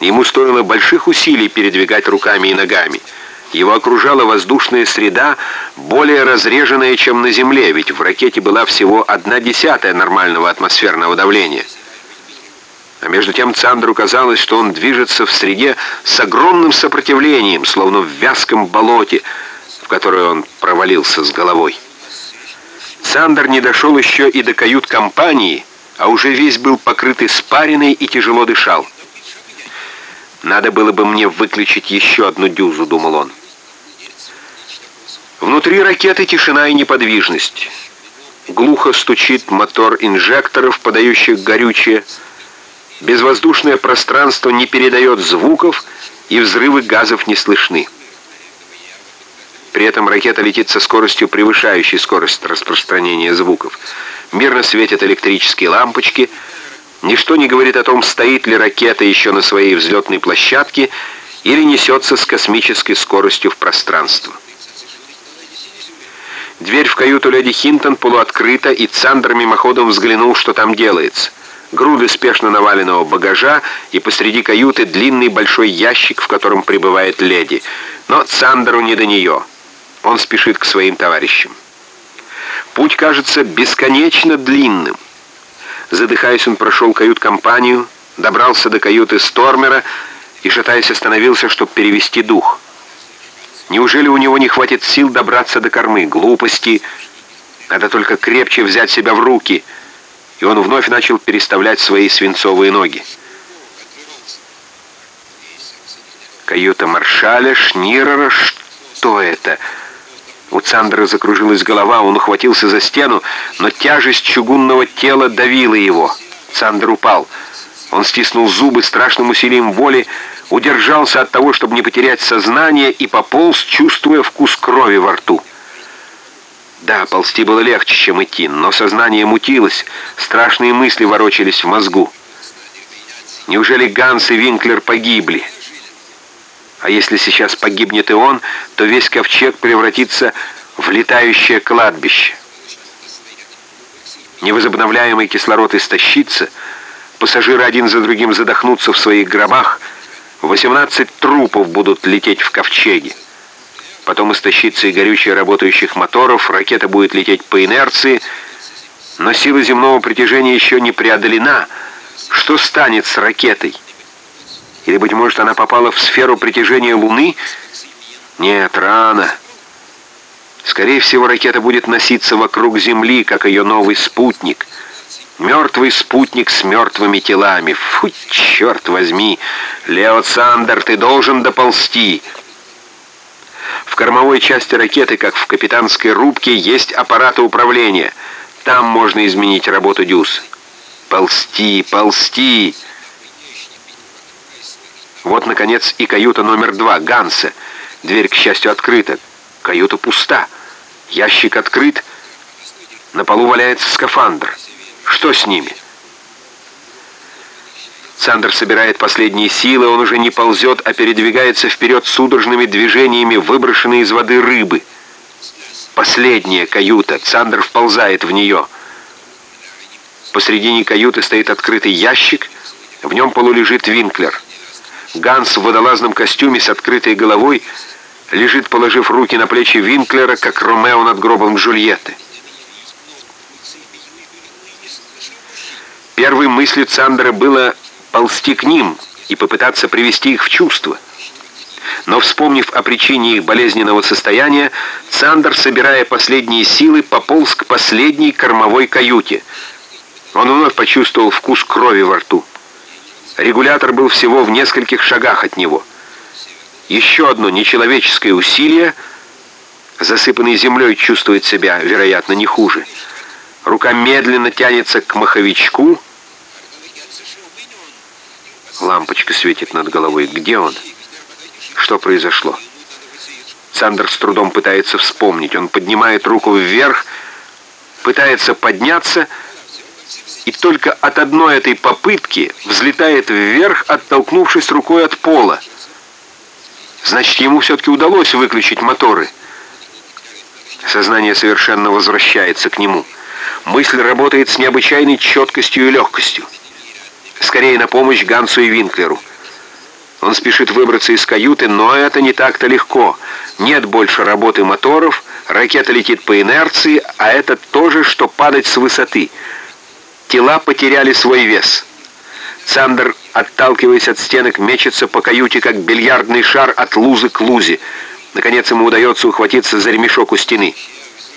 Ему стоило больших усилий передвигать руками и ногами. Его окружала воздушная среда, более разреженная, чем на Земле, ведь в ракете была всего одна десятая нормального атмосферного давления. А между тем Цандру казалось, что он движется в среде с огромным сопротивлением, словно в вязком болоте, в которое он провалился с головой. Цандер не дошел еще и до кают-компании, а уже весь был покрыт испариной и тяжело дышал. «Надо было бы мне выключить еще одну дюзу», — думал он. Внутри ракеты тишина и неподвижность. Глухо стучит мотор инжекторов, подающих горючее. Безвоздушное пространство не передает звуков, и взрывы газов не слышны. При этом ракета летит со скоростью, превышающей скорость распространения звуков. Мирно светят электрические лампочки. Ничто не говорит о том, стоит ли ракета еще на своей взлетной площадке или несется с космической скоростью в пространство. Дверь в каюту леди Хинтон полуоткрыта, и Цандер мимоходом взглянул, что там делается. Груды спешно наваленного багажа, и посреди каюты длинный большой ящик, в котором пребывает леди. Но Цандеру не до нее. Он спешит к своим товарищам. Путь кажется бесконечно длинным. Задыхаясь, он прошел кают-компанию, добрался до каюты Стормера и, шатаясь, остановился, чтобы перевести дух. Неужели у него не хватит сил добраться до кормы? Глупости. Надо только крепче взять себя в руки. И он вновь начал переставлять свои свинцовые ноги. Каюта маршаля, Шнирера, что это? У Цандра закружилась голова, он ухватился за стену, но тяжесть чугунного тела давила его. Цандр упал. Он стиснул зубы страшным усилием воли, удержался от того, чтобы не потерять сознание, и пополз, чувствуя вкус крови во рту. Да, ползти было легче, чем идти, но сознание мутилось, страшные мысли ворочались в мозгу. Неужели Ганс и Винклер погибли? А если сейчас погибнет и он, то весь ковчег превратится в летающее кладбище. Невозобновляемый кислород истощится, пассажиры один за другим задохнутся в своих гробах, 18 трупов будут лететь в ковчеге. Потом истощится и горючее работающих моторов, ракета будет лететь по инерции, но сила земного притяжения еще не преодолена. Что станет с ракетой? Или, быть может, она попала в сферу притяжения Луны? Нет, рано. Скорее всего, ракета будет носиться вокруг Земли, как ее новый спутник — Мертвый спутник с мертвыми телами. Фу, черт возьми! Лео Сандер, ты должен доползти!» В кормовой части ракеты, как в капитанской рубке, есть аппараты управления. Там можно изменить работу дюз. Ползти, ползти! Вот, наконец, и каюта номер два, Ганса. Дверь, к счастью, открыта. Каюта пуста. Ящик открыт. На полу валяется скафандр. Что с ними? Сандер собирает последние силы, он уже не ползет, а передвигается вперед судорожными движениями выброшенной из воды рыбы. Последняя каюта. Сандер вползает в нее. Посредине каюты стоит открытый ящик, в нем полулежит Винклер. Ганс в водолазном костюме с открытой головой лежит, положив руки на плечи Винклера, как Ромео над гробом Джульетты. Первой мыслью Цандера было ползти к ним и попытаться привести их в чувство. Но, вспомнив о причине их болезненного состояния, Цандер, собирая последние силы, пополз к последней кормовой каюте. Он вновь почувствовал вкус крови во рту. Регулятор был всего в нескольких шагах от него. Еще одно нечеловеческое усилие. Засыпанный землей чувствует себя, вероятно, не хуже. Рука медленно тянется к маховичку, Лампочка светит над головой. Где он? Что произошло? Сандер с трудом пытается вспомнить. Он поднимает руку вверх, пытается подняться, и только от одной этой попытки взлетает вверх, оттолкнувшись рукой от пола. Значит, ему все-таки удалось выключить моторы. Сознание совершенно возвращается к нему. Мысль работает с необычайной четкостью и легкостью. Скорее на помощь Гансу и Винклеру. Он спешит выбраться из каюты, но это не так-то легко. Нет больше работы моторов, ракета летит по инерции, а это то же, что падать с высоты. Тела потеряли свой вес. Цандер, отталкиваясь от стенок, мечется по каюте, как бильярдный шар от лузы к лузе. Наконец ему удается ухватиться за ремешок у стены.